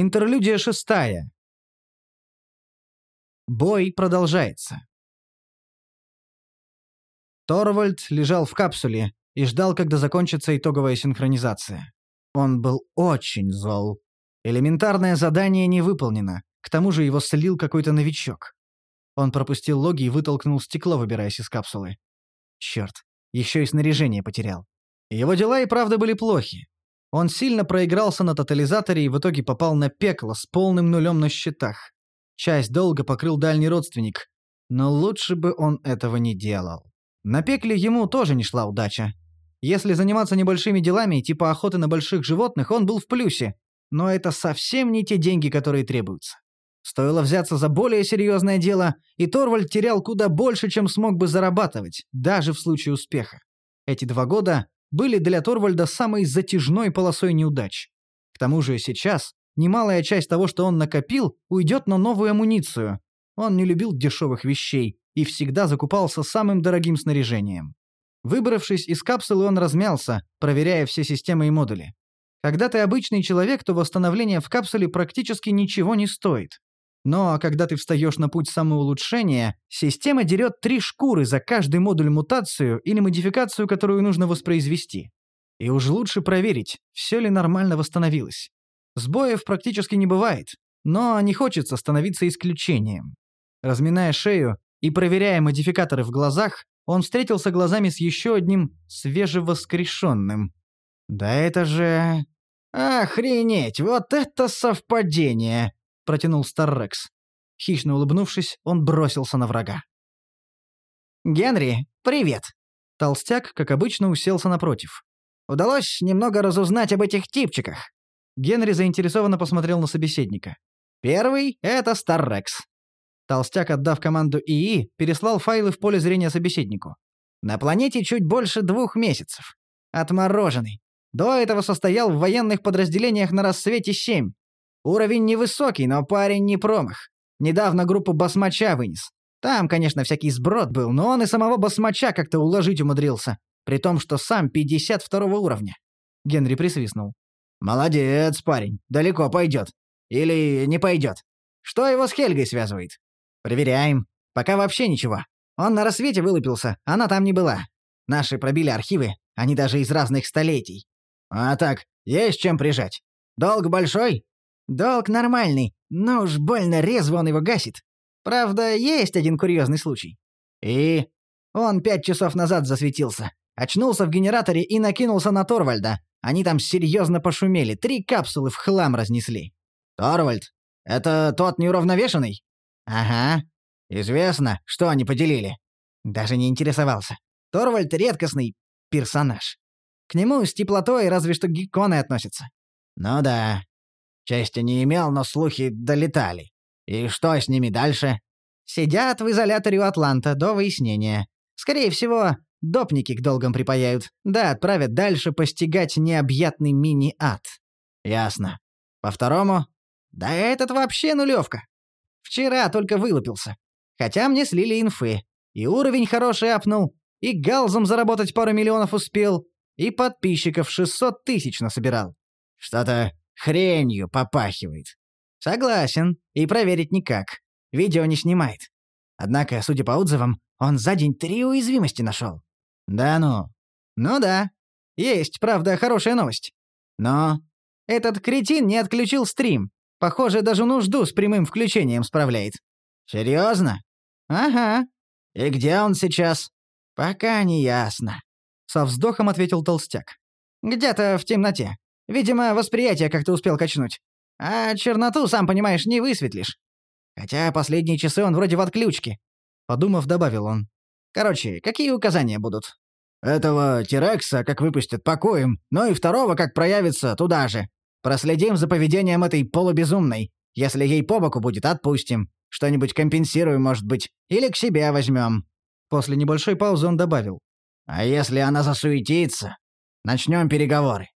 Интерлюдия шестая. Бой продолжается. Торвальд лежал в капсуле и ждал, когда закончится итоговая синхронизация. Он был очень зол. Элементарное задание не выполнено, к тому же его слил какой-то новичок. Он пропустил логи и вытолкнул стекло, выбираясь из капсулы. Черт, еще и снаряжение потерял. Его дела и правда были плохи. Он сильно проигрался на тотализаторе и в итоге попал на пекло с полным нулем на счетах. Часть долга покрыл дальний родственник, но лучше бы он этого не делал. На пекле ему тоже не шла удача. Если заниматься небольшими делами, типа охоты на больших животных, он был в плюсе. Но это совсем не те деньги, которые требуются. Стоило взяться за более серьезное дело, и Торвальд терял куда больше, чем смог бы зарабатывать, даже в случае успеха. Эти два года были для Торвальда самой затяжной полосой неудач. К тому же сейчас немалая часть того, что он накопил, уйдет на новую амуницию. Он не любил дешевых вещей и всегда закупался самым дорогим снаряжением. Выбравшись из капсулы, он размялся, проверяя все системы и модули. Когда ты обычный человек, то восстановление в капсуле практически ничего не стоит. Но когда ты встаешь на путь самоулучшения, система дерет три шкуры за каждый модуль мутацию или модификацию, которую нужно воспроизвести. И уж лучше проверить, все ли нормально восстановилось. Сбоев практически не бывает, но не хочется становиться исключением. Разминая шею и проверяя модификаторы в глазах, он встретился глазами с еще одним свежевоскрешенным. «Да это же...» «Охренеть, вот это совпадение!» Протянул Старрекс. Хищно улыбнувшись, он бросился на врага. «Генри, привет!» Толстяк, как обычно, уселся напротив. «Удалось немного разузнать об этих типчиках». Генри заинтересованно посмотрел на собеседника. «Первый — это Старрекс». Толстяк, отдав команду ИИ, переслал файлы в поле зрения собеседнику. «На планете чуть больше двух месяцев. Отмороженный. До этого состоял в военных подразделениях на рассвете 7. Уровень невысокий, но парень не промах. Недавно группу басмача вынес. Там, конечно, всякий сброд был, но он и самого басмача как-то уложить умудрился. При том, что сам 52 уровня. Генри присвистнул. «Молодец, парень. Далеко пойдет. Или не пойдет. Что его с Хельгой связывает? Проверяем. Пока вообще ничего. Он на рассвете вылупился, она там не была. Наши пробили архивы, они даже из разных столетий. А так, есть чем прижать. Долг большой? Долг нормальный, но уж больно резво он его гасит. Правда, есть один курьезный случай. И? Он пять часов назад засветился. Очнулся в генераторе и накинулся на Торвальда. Они там серьезно пошумели, три капсулы в хлам разнесли. Торвальд? Это тот неуравновешенный? Ага. Известно, что они поделили. Даже не интересовался. Торвальд — редкостный персонаж. К нему с теплотой разве что гекконы относятся. Ну да, Чести не имел, но слухи долетали. И что с ними дальше? Сидят в изоляторе у Атланта до выяснения. Скорее всего, допники к долгам припаяют, да отправят дальше постигать необъятный мини-ад. Ясно. По второму? Да этот вообще нулевка. Вчера только вылупился. Хотя мне слили инфы. И уровень хороший апнул, и галзом заработать пару миллионов успел, и подписчиков 600 тысяч насобирал. Что-то Хренью попахивает. Согласен. И проверить никак. Видео не снимает. Однако, судя по отзывам, он за день три уязвимости нашел. Да ну. Ну да. Есть, правда, хорошая новость. Но этот кретин не отключил стрим. Похоже, даже нужду с прямым включением справляет. Серьезно? Ага. И где он сейчас? Пока не ясно. Со вздохом ответил толстяк. Где-то в темноте. Видимо, восприятие как-то успел качнуть. А черноту, сам понимаешь, не высветлишь. Хотя последние часы он вроде в отключке. Подумав, добавил он. Короче, какие указания будут? Этого Тирекса как выпустят покоем, но и второго как проявится туда же. Проследим за поведением этой полубезумной. Если ей по боку будет, отпустим. Что-нибудь компенсируем, может быть. Или к себе возьмем. После небольшой паузы он добавил. А если она засуетится, начнем переговоры.